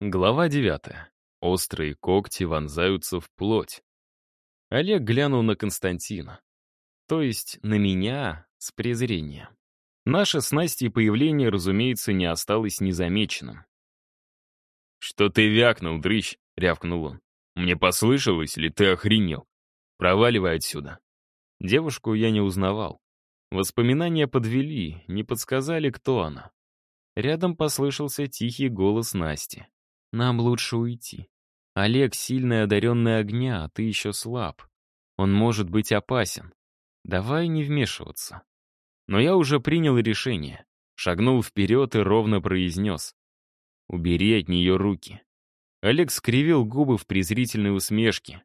Глава девятая. Острые когти вонзаются в плоть. Олег глянул на Константина. То есть на меня с презрением. Наше с Настей появление, разумеется, не осталось незамеченным. «Что ты вякнул, дрыщ?» — рявкнул он. «Мне послышалось, или ты охренел? Проваливай отсюда». Девушку я не узнавал. Воспоминания подвели, не подсказали, кто она. Рядом послышался тихий голос Насти. Нам лучше уйти. Олег сильный одаренный огня, а ты еще слаб. Он может быть опасен. Давай не вмешиваться. Но я уже принял решение. Шагнул вперед и ровно произнес. Убери от нее руки. Олег скривил губы в презрительной усмешке.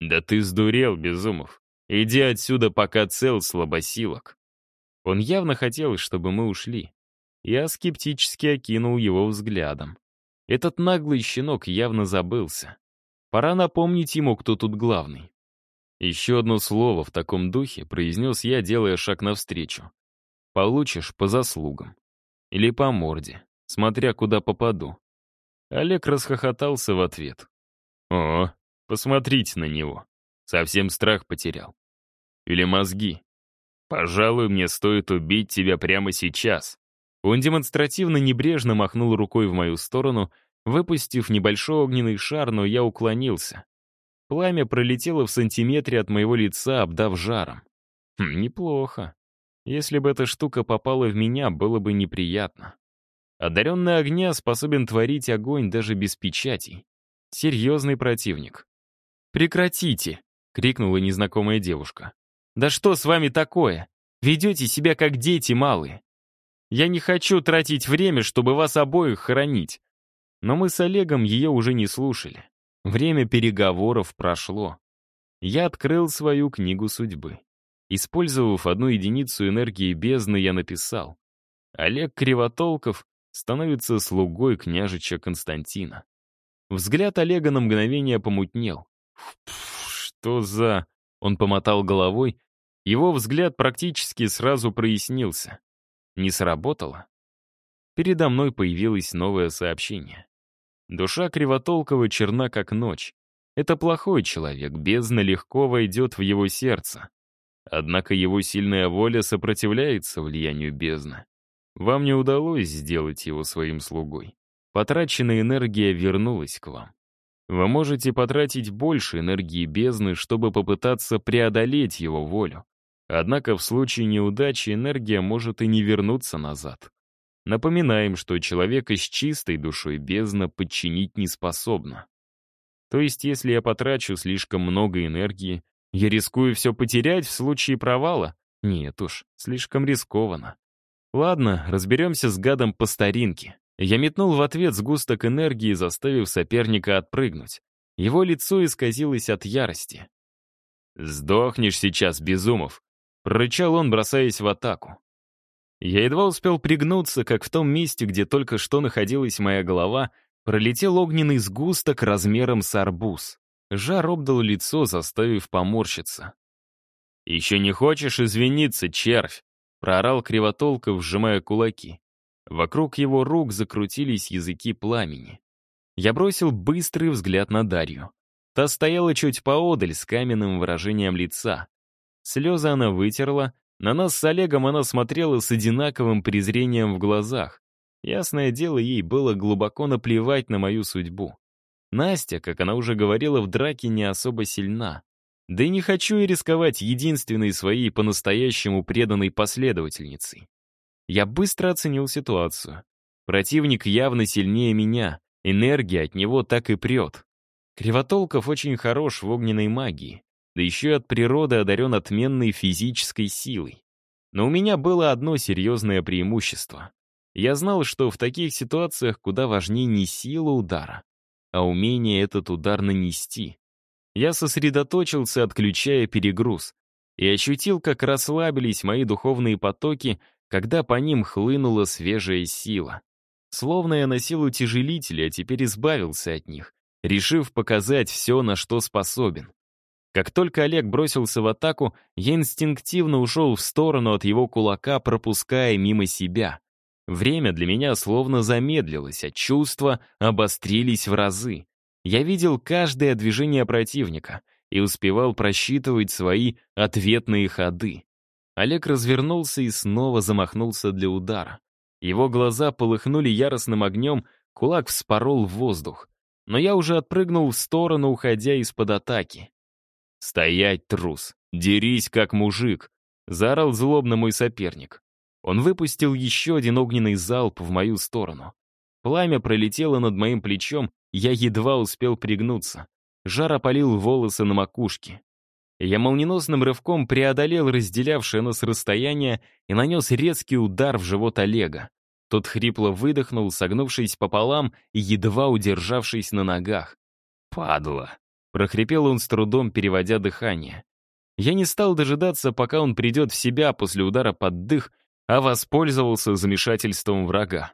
«Да ты сдурел, Безумов. Иди отсюда, пока цел, слабосилок». Он явно хотел, чтобы мы ушли. Я скептически окинул его взглядом. Этот наглый щенок явно забылся. Пора напомнить ему, кто тут главный. Еще одно слово в таком духе произнес я, делая шаг навстречу. Получишь по заслугам. Или по морде, смотря куда попаду. Олег расхохотался в ответ. О, посмотрите на него. Совсем страх потерял. Или мозги. Пожалуй, мне стоит убить тебя прямо сейчас. Он демонстративно небрежно махнул рукой в мою сторону, выпустив небольшой огненный шар, но я уклонился. Пламя пролетело в сантиметре от моего лица, обдав жаром. Хм, неплохо. Если бы эта штука попала в меня, было бы неприятно. Одаренный огня способен творить огонь даже без печатей. Серьезный противник. «Прекратите!» — крикнула незнакомая девушка. «Да что с вами такое? Ведете себя как дети малые. Я не хочу тратить время, чтобы вас обоих хоронить. Но мы с Олегом ее уже не слушали. Время переговоров прошло. Я открыл свою книгу судьбы. Использовав одну единицу энергии бездны, я написал. Олег Кривотолков становится слугой княжича Константина. Взгляд Олега на мгновение помутнел. «Что за...» Он помотал головой. Его взгляд практически сразу прояснился. Не сработало? Передо мной появилось новое сообщение. Душа Кривотолкова черна, как ночь. Это плохой человек, бездна легко войдет в его сердце. Однако его сильная воля сопротивляется влиянию бездны. Вам не удалось сделать его своим слугой. Потраченная энергия вернулась к вам. Вы можете потратить больше энергии бездны, чтобы попытаться преодолеть его волю. Однако в случае неудачи энергия может и не вернуться назад. Напоминаем, что человека с чистой душой бездна подчинить не способна. То есть, если я потрачу слишком много энергии, я рискую все потерять в случае провала? Нет уж, слишком рискованно. Ладно, разберемся с гадом по старинке. Я метнул в ответ сгусток энергии, заставив соперника отпрыгнуть. Его лицо исказилось от ярости. «Сдохнешь сейчас, Безумов!» Прорычал он, бросаясь в атаку. Я едва успел пригнуться, как в том месте, где только что находилась моя голова, пролетел огненный сгусток размером с арбуз. Жар обдал лицо, заставив поморщиться. «Еще не хочешь извиниться, червь?» — проорал Кривотолков, сжимая кулаки. Вокруг его рук закрутились языки пламени. Я бросил быстрый взгляд на Дарью. Та стояла чуть поодаль с каменным выражением лица. Слезы она вытерла, на нас с Олегом она смотрела с одинаковым презрением в глазах. Ясное дело, ей было глубоко наплевать на мою судьбу. Настя, как она уже говорила, в драке не особо сильна. Да и не хочу и рисковать единственной своей по-настоящему преданной последовательницей. Я быстро оценил ситуацию. Противник явно сильнее меня, энергия от него так и прет. Кривотолков очень хорош в огненной магии да еще от природы одарен отменной физической силой. Но у меня было одно серьезное преимущество. Я знал, что в таких ситуациях куда важнее не сила удара, а умение этот удар нанести. Я сосредоточился, отключая перегруз, и ощутил, как расслабились мои духовные потоки, когда по ним хлынула свежая сила. Словно я носил утяжелители, а теперь избавился от них, решив показать все, на что способен. Как только Олег бросился в атаку, я инстинктивно ушел в сторону от его кулака, пропуская мимо себя. Время для меня словно замедлилось, а чувства обострились в разы. Я видел каждое движение противника и успевал просчитывать свои ответные ходы. Олег развернулся и снова замахнулся для удара. Его глаза полыхнули яростным огнем, кулак вспорол в воздух. Но я уже отпрыгнул в сторону, уходя из-под атаки. «Стоять, трус! Дерись, как мужик!» — заорал злобно мой соперник. Он выпустил еще один огненный залп в мою сторону. Пламя пролетело над моим плечом, я едва успел пригнуться. Жар опалил волосы на макушке. Я молниеносным рывком преодолел разделявшее нас расстояние и нанес резкий удар в живот Олега. Тот хрипло выдохнул, согнувшись пополам и едва удержавшись на ногах. «Падла!» — прохрипел он с трудом, переводя дыхание. Я не стал дожидаться, пока он придет в себя после удара под дых, а воспользовался замешательством врага.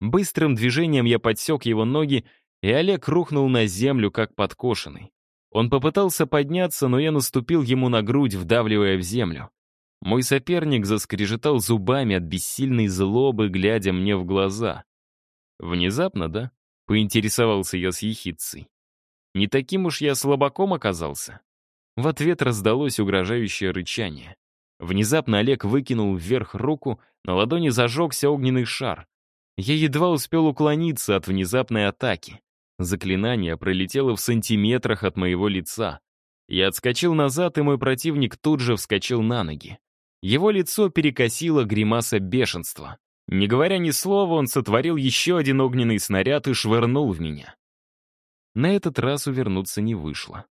Быстрым движением я подсек его ноги, и Олег рухнул на землю, как подкошенный. Он попытался подняться, но я наступил ему на грудь, вдавливая в землю. Мой соперник заскрежетал зубами от бессильной злобы, глядя мне в глаза. «Внезапно, да?» — поинтересовался я с ехидцей. «Не таким уж я слабаком оказался». В ответ раздалось угрожающее рычание. Внезапно Олег выкинул вверх руку, на ладони зажегся огненный шар. Я едва успел уклониться от внезапной атаки. Заклинание пролетело в сантиметрах от моего лица. Я отскочил назад, и мой противник тут же вскочил на ноги. Его лицо перекосило гримаса бешенства. Не говоря ни слова, он сотворил еще один огненный снаряд и швырнул в меня. На этот раз увернуться не вышло.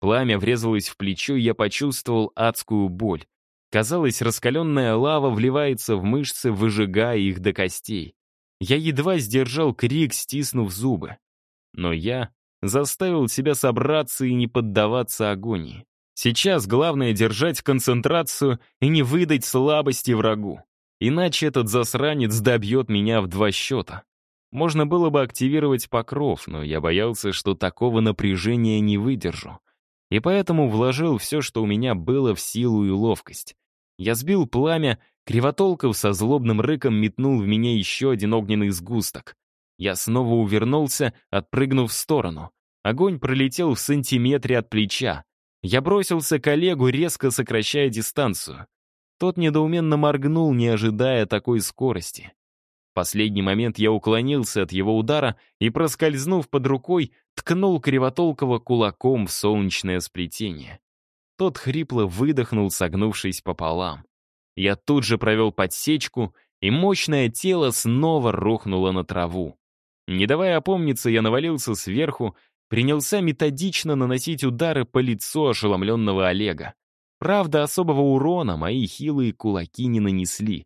Пламя врезалось в плечо, и я почувствовал адскую боль. Казалось, раскаленная лава вливается в мышцы, выжигая их до костей. Я едва сдержал крик, стиснув зубы. Но я заставил себя собраться и не поддаваться агонии. Сейчас главное держать концентрацию и не выдать слабости врагу. Иначе этот засранец добьет меня в два счета. Можно было бы активировать покров, но я боялся, что такого напряжения не выдержу. И поэтому вложил все, что у меня было, в силу и ловкость. Я сбил пламя, Кривотолков со злобным рыком метнул в меня еще один огненный сгусток. Я снова увернулся, отпрыгнув в сторону. Огонь пролетел в сантиметре от плеча. Я бросился к Олегу, резко сокращая дистанцию. Тот недоуменно моргнул, не ожидая такой скорости. Последний момент я уклонился от его удара и, проскользнув под рукой, ткнул Кривотолкова кулаком в солнечное сплетение. Тот хрипло выдохнул, согнувшись пополам. Я тут же провел подсечку, и мощное тело снова рухнуло на траву. Не давая опомниться, я навалился сверху, принялся методично наносить удары по лицу ошеломленного Олега. Правда, особого урона мои хилые кулаки не нанесли.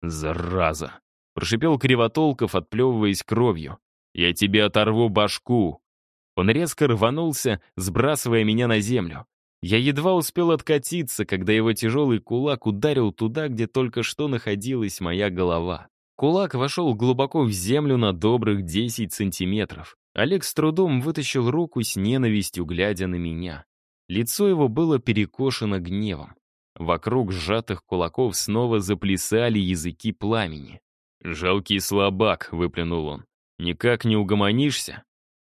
«Зараза!» — прошипел Кривотолков, отплевываясь кровью. «Я тебе оторву башку!» Он резко рванулся, сбрасывая меня на землю. Я едва успел откатиться, когда его тяжелый кулак ударил туда, где только что находилась моя голова. Кулак вошел глубоко в землю на добрых 10 сантиметров. Олег с трудом вытащил руку с ненавистью, глядя на меня. Лицо его было перекошено гневом. Вокруг сжатых кулаков снова заплясали языки пламени. «Жалкий слабак», — выплюнул он. «Никак не угомонишься?»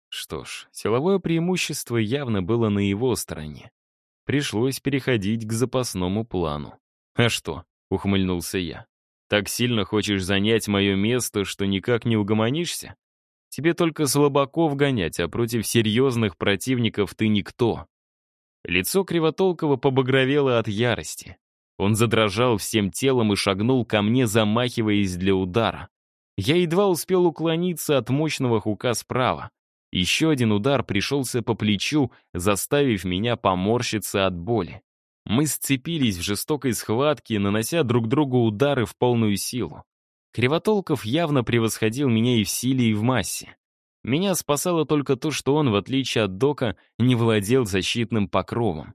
Что ж, силовое преимущество явно было на его стороне. Пришлось переходить к запасному плану. «А что?» — ухмыльнулся я. «Так сильно хочешь занять мое место, что никак не угомонишься? Тебе только слабаков гонять, а против серьезных противников ты никто». Лицо Кривотолкова побагровело от ярости. Он задрожал всем телом и шагнул ко мне, замахиваясь для удара. Я едва успел уклониться от мощного хука справа. Еще один удар пришелся по плечу, заставив меня поморщиться от боли. Мы сцепились в жестокой схватке, нанося друг другу удары в полную силу. Кривотолков явно превосходил меня и в силе, и в массе. Меня спасало только то, что он, в отличие от Дока, не владел защитным покровом.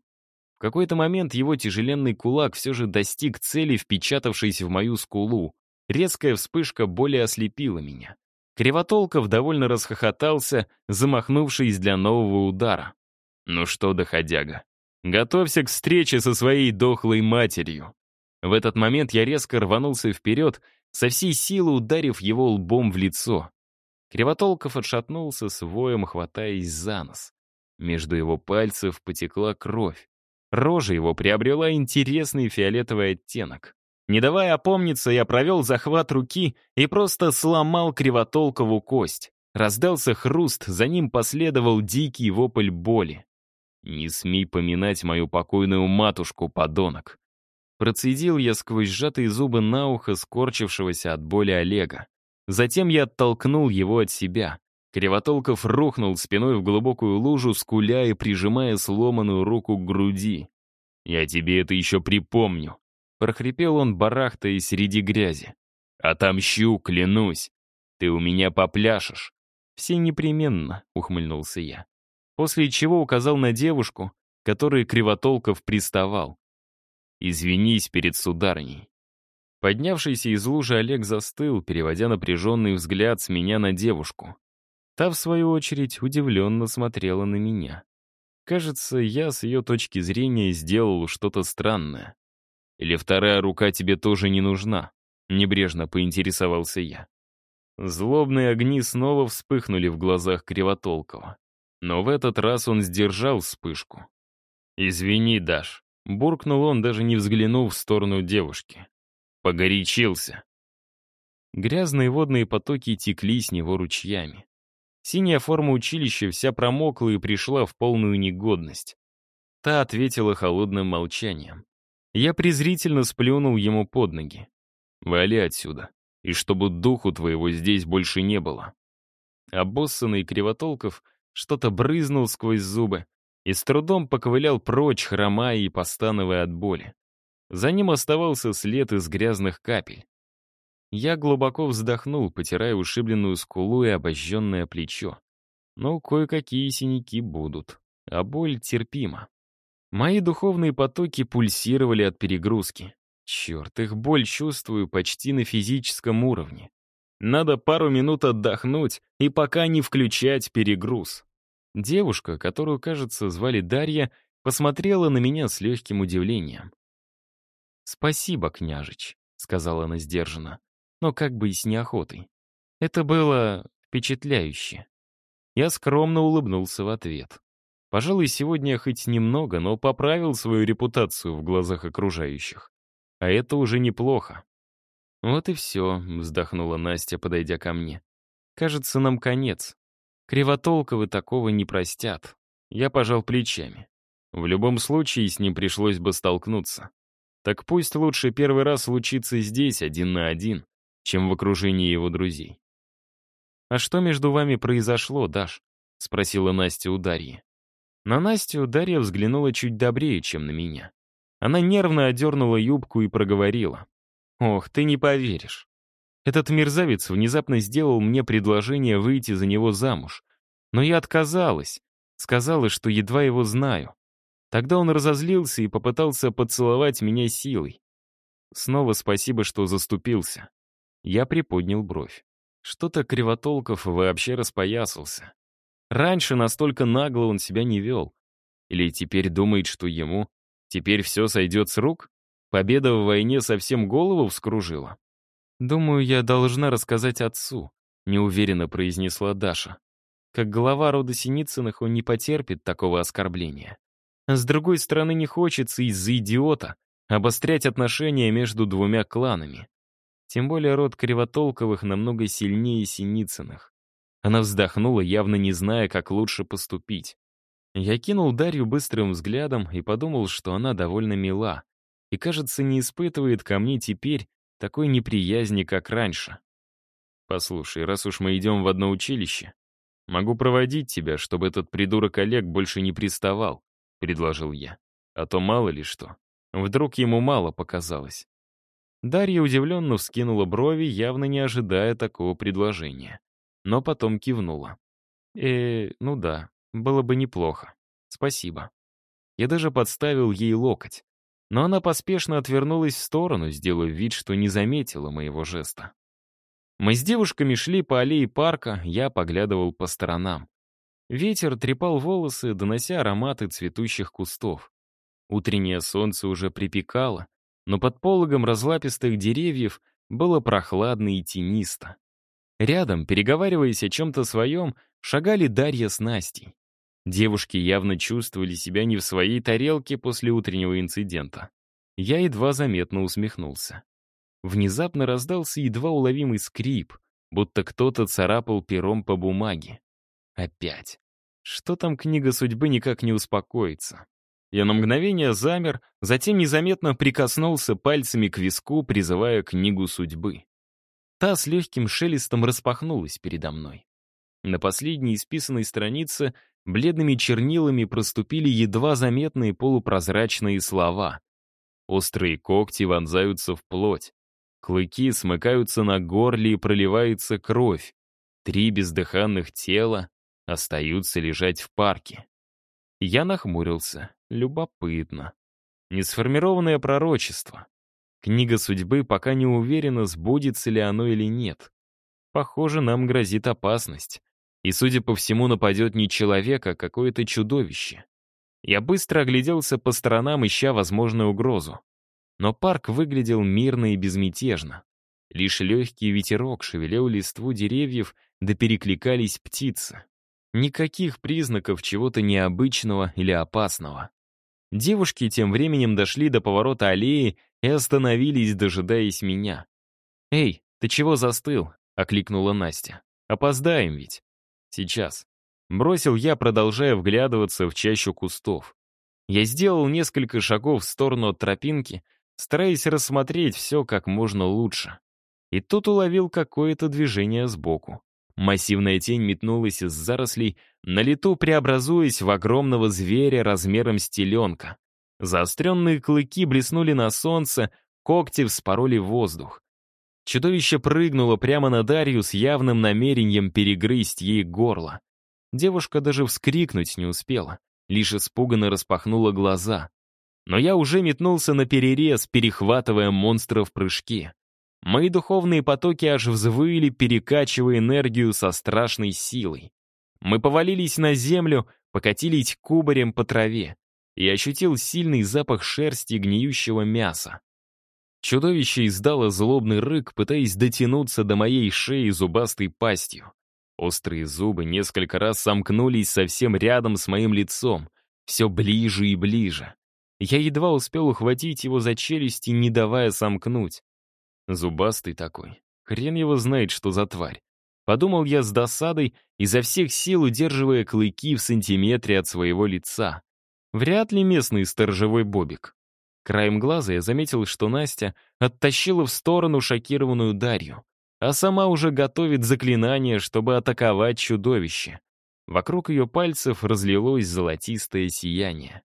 Какой-то момент его тяжеленный кулак все же достиг цели, впечатавшись в мою скулу. Резкая вспышка боли ослепила меня. Кривотолков довольно расхохотался, замахнувшись для нового удара. «Ну что, доходяга, готовься к встрече со своей дохлой матерью». В этот момент я резко рванулся вперед, со всей силы ударив его лбом в лицо. Кривотолков отшатнулся с воем, хватаясь за нос. Между его пальцев потекла кровь. Рожа его приобрела интересный фиолетовый оттенок. Не давая опомниться, я провел захват руки и просто сломал Кривотолкову кость. Раздался хруст, за ним последовал дикий вопль боли. «Не смей поминать мою покойную матушку, подонок!» Процедил я сквозь сжатые зубы на ухо скорчившегося от боли Олега. Затем я оттолкнул его от себя. Кривотолков рухнул спиной в глубокую лужу, скуля и прижимая сломанную руку к груди. «Я тебе это еще припомню», — прохрипел он, барахтаясь среди грязи. «Отомщу, клянусь. Ты у меня попляшешь». «Все непременно», — ухмыльнулся я. После чего указал на девушку, которой Кривотолков приставал. «Извинись перед сударыней». Поднявшийся из лужи Олег застыл, переводя напряженный взгляд с меня на девушку. Та, в свою очередь, удивленно смотрела на меня. Кажется, я с ее точки зрения сделал что-то странное. «Или вторая рука тебе тоже не нужна?» — небрежно поинтересовался я. Злобные огни снова вспыхнули в глазах Кривотолкова. Но в этот раз он сдержал вспышку. «Извини, Даш», — буркнул он, даже не взглянув в сторону девушки. Погорячился. Грязные водные потоки текли с него ручьями. Синяя форма училища вся промокла и пришла в полную негодность. Та ответила холодным молчанием. Я презрительно сплюнул ему под ноги. «Вали отсюда, и чтобы духу твоего здесь больше не было». Обоссанный Кривотолков что-то брызнул сквозь зубы и с трудом поковылял прочь, хромая и постановая от боли. За ним оставался след из грязных капель. Я глубоко вздохнул, потирая ушибленную скулу и обожженное плечо. Но кое-какие синяки будут, а боль терпима. Мои духовные потоки пульсировали от перегрузки. Черт, их боль чувствую почти на физическом уровне. Надо пару минут отдохнуть и пока не включать перегруз. Девушка, которую, кажется, звали Дарья, посмотрела на меня с легким удивлением. «Спасибо, княжич», — сказала она сдержанно но как бы и с неохотой. Это было впечатляюще. Я скромно улыбнулся в ответ. Пожалуй, сегодня хоть немного, но поправил свою репутацию в глазах окружающих. А это уже неплохо. «Вот и все», — вздохнула Настя, подойдя ко мне. «Кажется, нам конец. Кривотолковы такого не простят». Я пожал плечами. В любом случае, с ним пришлось бы столкнуться. Так пусть лучше первый раз случится здесь, один на один, чем в окружении его друзей. «А что между вами произошло, Даш?» — спросила Настя у Дарьи. На Настю Дарья взглянула чуть добрее, чем на меня. Она нервно одернула юбку и проговорила. «Ох, ты не поверишь. Этот мерзавец внезапно сделал мне предложение выйти за него замуж. Но я отказалась, сказала, что едва его знаю. Тогда он разозлился и попытался поцеловать меня силой. Снова спасибо, что заступился. Я приподнял бровь. Что-то Кривотолков вообще распоясался. Раньше настолько нагло он себя не вел. Или теперь думает, что ему теперь все сойдет с рук? Победа в войне совсем голову вскружила? «Думаю, я должна рассказать отцу», — неуверенно произнесла Даша. Как глава рода Синицыных он не потерпит такого оскорбления. С другой стороны, не хочется из-за идиота обострять отношения между двумя кланами. Тем более род Кривотолковых намного сильнее Синицыных. Она вздохнула, явно не зная, как лучше поступить. Я кинул Дарью быстрым взглядом и подумал, что она довольно мила и, кажется, не испытывает ко мне теперь такой неприязни, как раньше. «Послушай, раз уж мы идем в одно училище, могу проводить тебя, чтобы этот придурок Олег больше не приставал», — предложил я. «А то мало ли что. Вдруг ему мало показалось». Дарья удивленно вскинула брови, явно не ожидая такого предложения. Но потом кивнула. «Э, ну да, было бы неплохо. Спасибо». Я даже подставил ей локоть. Но она поспешно отвернулась в сторону, сделав вид, что не заметила моего жеста. Мы с девушками шли по аллее парка, я поглядывал по сторонам. Ветер трепал волосы, донося ароматы цветущих кустов. Утреннее солнце уже припекало, но под пологом разлапистых деревьев было прохладно и тенисто. Рядом, переговариваясь о чем-то своем, шагали Дарья с Настей. Девушки явно чувствовали себя не в своей тарелке после утреннего инцидента. Я едва заметно усмехнулся. Внезапно раздался едва уловимый скрип, будто кто-то царапал пером по бумаге. Опять. Что там книга судьбы никак не успокоится. Я на мгновение замер, затем незаметно прикоснулся пальцами к виску, призывая книгу судьбы. Та с легким шелестом распахнулась передо мной. На последней исписанной странице бледными чернилами проступили едва заметные полупрозрачные слова. Острые когти вонзаются в плоть. Клыки смыкаются на горле и проливается кровь. Три бездыханных тела остаются лежать в парке. Я нахмурился. Любопытно. Несформированное пророчество. Книга судьбы пока не уверена, сбудется ли оно или нет. Похоже, нам грозит опасность. И, судя по всему, нападет не человек, а какое-то чудовище. Я быстро огляделся по сторонам, ища возможную угрозу. Но парк выглядел мирно и безмятежно. Лишь легкий ветерок шевелел листву деревьев, да перекликались птицы. Никаких признаков чего-то необычного или опасного. Девушки тем временем дошли до поворота аллеи и остановились, дожидаясь меня. «Эй, ты чего застыл?» — окликнула Настя. «Опоздаем ведь». «Сейчас». Бросил я, продолжая вглядываться в чащу кустов. Я сделал несколько шагов в сторону от тропинки, стараясь рассмотреть все как можно лучше. И тут уловил какое-то движение сбоку. Массивная тень метнулась из зарослей, на лету преобразуясь в огромного зверя размером с теленка. Заостренные клыки блеснули на солнце, когти вспороли воздух. Чудовище прыгнуло прямо на Дарью с явным намерением перегрызть ей горло. Девушка даже вскрикнуть не успела, лишь испуганно распахнула глаза. Но я уже метнулся на перерез, перехватывая монстра в прыжке. Мои духовные потоки аж взвыли, перекачивая энергию со страшной силой. Мы повалились на землю, покатились кубарем по траве и ощутил сильный запах шерсти гниющего мяса. Чудовище издало злобный рык, пытаясь дотянуться до моей шеи зубастой пастью. Острые зубы несколько раз сомкнулись совсем рядом с моим лицом, все ближе и ближе. Я едва успел ухватить его за челюсти, не давая сомкнуть. Зубастый такой. Хрен его знает, что за тварь. Подумал я с досадой, изо всех сил удерживая клыки в сантиметре от своего лица. Вряд ли местный сторожевой бобик. Краем глаза я заметил, что Настя оттащила в сторону шокированную Дарью, а сама уже готовит заклинание, чтобы атаковать чудовище. Вокруг ее пальцев разлилось золотистое сияние.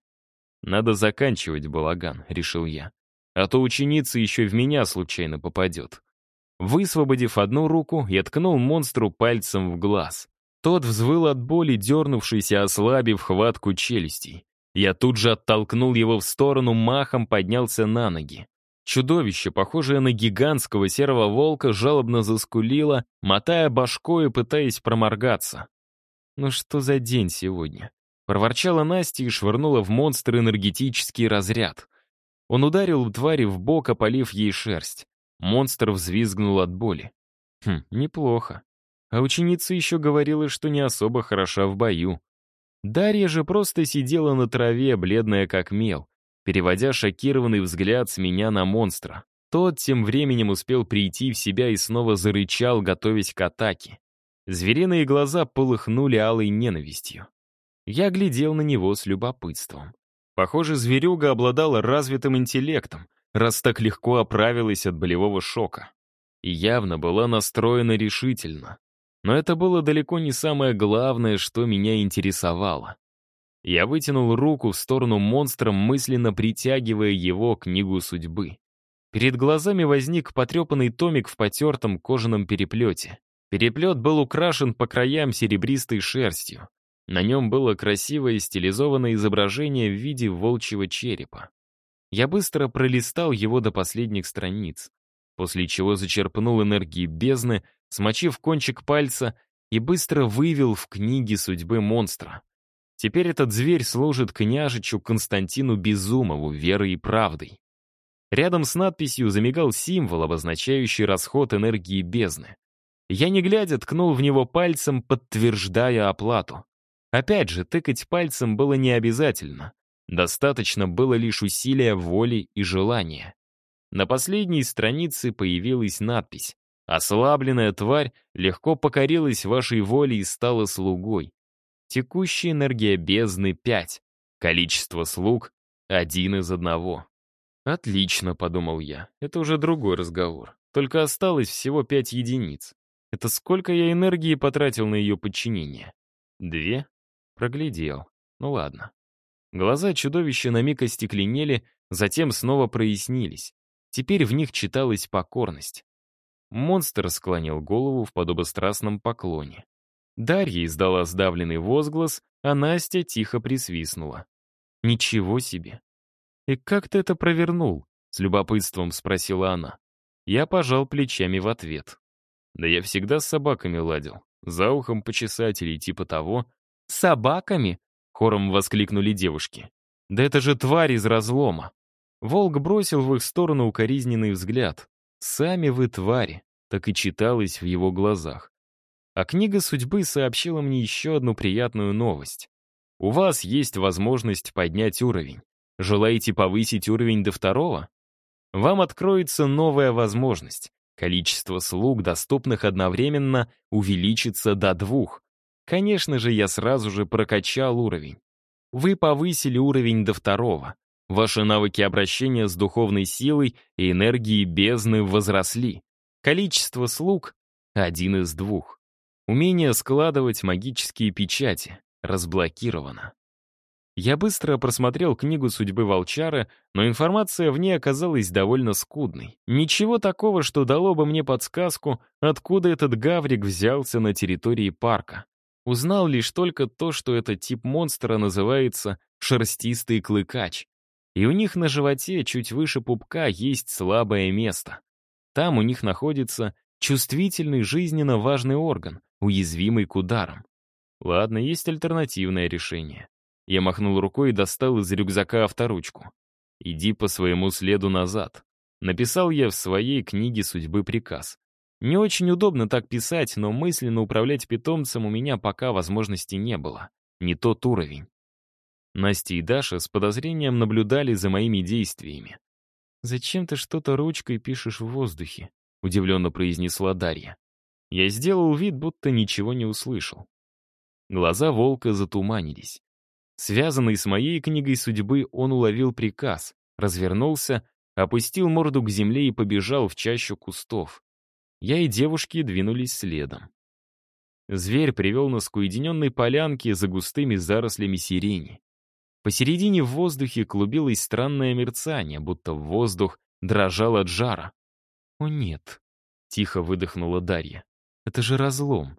«Надо заканчивать балаган», — решил я а то ученица еще в меня случайно попадет. Высвободив одну руку, я ткнул монстру пальцем в глаз. Тот взвыл от боли, дернувшись и ослабив хватку челюстей. Я тут же оттолкнул его в сторону, махом поднялся на ноги. Чудовище, похожее на гигантского серого волка, жалобно заскулило, мотая башкой и пытаясь проморгаться. «Ну что за день сегодня?» Проворчала Настя и швырнула в монстр энергетический разряд. Он ударил твари в бок, опалив ей шерсть. Монстр взвизгнул от боли. Хм, неплохо. А ученица еще говорила, что не особо хороша в бою. Дарья же просто сидела на траве, бледная как мел, переводя шокированный взгляд с меня на монстра. Тот тем временем успел прийти в себя и снова зарычал, готовясь к атаке. Звериные глаза полыхнули алой ненавистью. Я глядел на него с любопытством. Похоже, зверюга обладала развитым интеллектом, раз так легко оправилась от болевого шока. И явно была настроена решительно. Но это было далеко не самое главное, что меня интересовало. Я вытянул руку в сторону монстра, мысленно притягивая его книгу судьбы. Перед глазами возник потрепанный томик в потертом кожаном переплете. Переплет был украшен по краям серебристой шерстью. На нем было красивое стилизованное изображение в виде волчьего черепа. Я быстро пролистал его до последних страниц, после чего зачерпнул энергии бездны, смочив кончик пальца и быстро вывел в книге судьбы монстра. Теперь этот зверь служит княжичу Константину Безумову верой и правдой. Рядом с надписью замигал символ, обозначающий расход энергии бездны. Я не глядя ткнул в него пальцем, подтверждая оплату. Опять же, тыкать пальцем было не обязательно. Достаточно было лишь усилия воли и желания. На последней странице появилась надпись «Ослабленная тварь легко покорилась вашей воле и стала слугой. Текущая энергия бездны — 5. Количество слуг — один из одного». «Отлично», — подумал я. «Это уже другой разговор. Только осталось всего пять единиц. Это сколько я энергии потратил на ее подчинение? Две? Проглядел. Ну ладно. Глаза чудовища на миг остекленели, затем снова прояснились. Теперь в них читалась покорность. Монстр склонил голову в подобострастном поклоне. Дарья издала сдавленный возглас, а Настя тихо присвистнула. «Ничего себе! И как ты это провернул?» — с любопытством спросила она. Я пожал плечами в ответ. Да я всегда с собаками ладил. За ухом почесать или типа того. «Собаками?» — хором воскликнули девушки. «Да это же тварь из разлома!» Волк бросил в их сторону укоризненный взгляд. «Сами вы твари!» — так и читалось в его глазах. А книга судьбы сообщила мне еще одну приятную новость. У вас есть возможность поднять уровень. Желаете повысить уровень до второго? Вам откроется новая возможность. Количество слуг, доступных одновременно, увеличится до двух. Конечно же, я сразу же прокачал уровень. Вы повысили уровень до второго. Ваши навыки обращения с духовной силой и энергией бездны возросли. Количество слуг — один из двух. Умение складывать магические печати разблокировано. Я быстро просмотрел книгу судьбы волчара, но информация в ней оказалась довольно скудной. Ничего такого, что дало бы мне подсказку, откуда этот гаврик взялся на территории парка. Узнал лишь только то, что этот тип монстра называется шерстистый клыкач. И у них на животе, чуть выше пупка, есть слабое место. Там у них находится чувствительный жизненно важный орган, уязвимый к ударам. Ладно, есть альтернативное решение. Я махнул рукой и достал из рюкзака авторучку. «Иди по своему следу назад». Написал я в своей книге судьбы приказ. Не очень удобно так писать, но мысленно управлять питомцем у меня пока возможности не было. Не тот уровень. Настя и Даша с подозрением наблюдали за моими действиями. «Зачем ты что-то ручкой пишешь в воздухе?» — удивленно произнесла Дарья. Я сделал вид, будто ничего не услышал. Глаза волка затуманились. Связанный с моей книгой судьбы, он уловил приказ, развернулся, опустил морду к земле и побежал в чащу кустов. Я и девушки двинулись следом. Зверь привел нас к уединенной полянке за густыми зарослями сирени. Посередине в воздухе клубилось странное мерцание, будто воздух дрожал от жара. «О нет», — тихо выдохнула Дарья, — «это же разлом».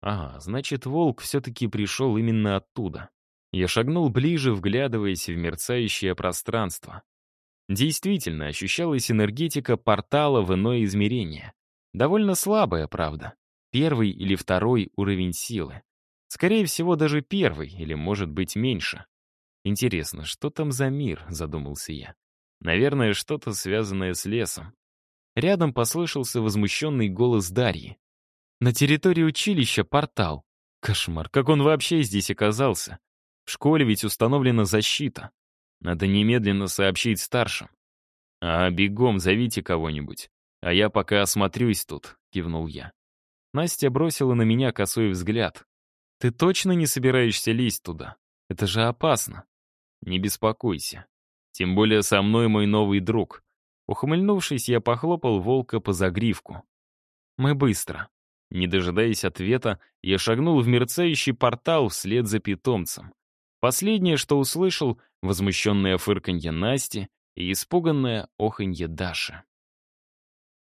Ага, значит, волк все-таки пришел именно оттуда. Я шагнул ближе, вглядываясь в мерцающее пространство. Действительно, ощущалась энергетика портала в иное измерение. Довольно слабая, правда. Первый или второй уровень силы. Скорее всего, даже первый, или, может быть, меньше. Интересно, что там за мир, задумался я. Наверное, что-то связанное с лесом. Рядом послышался возмущенный голос Дарьи. На территории училища портал. Кошмар, как он вообще здесь оказался? В школе ведь установлена защита. Надо немедленно сообщить старшим. «А, бегом, зовите кого-нибудь. А я пока осмотрюсь тут», — кивнул я. Настя бросила на меня косой взгляд. «Ты точно не собираешься лезть туда? Это же опасно». «Не беспокойся. Тем более со мной мой новый друг». Ухмыльнувшись, я похлопал волка по загривку. «Мы быстро». Не дожидаясь ответа, я шагнул в мерцающий портал вслед за питомцем. Последнее, что услышал, возмущенное фырканье Насти и испуганное оханье Даши.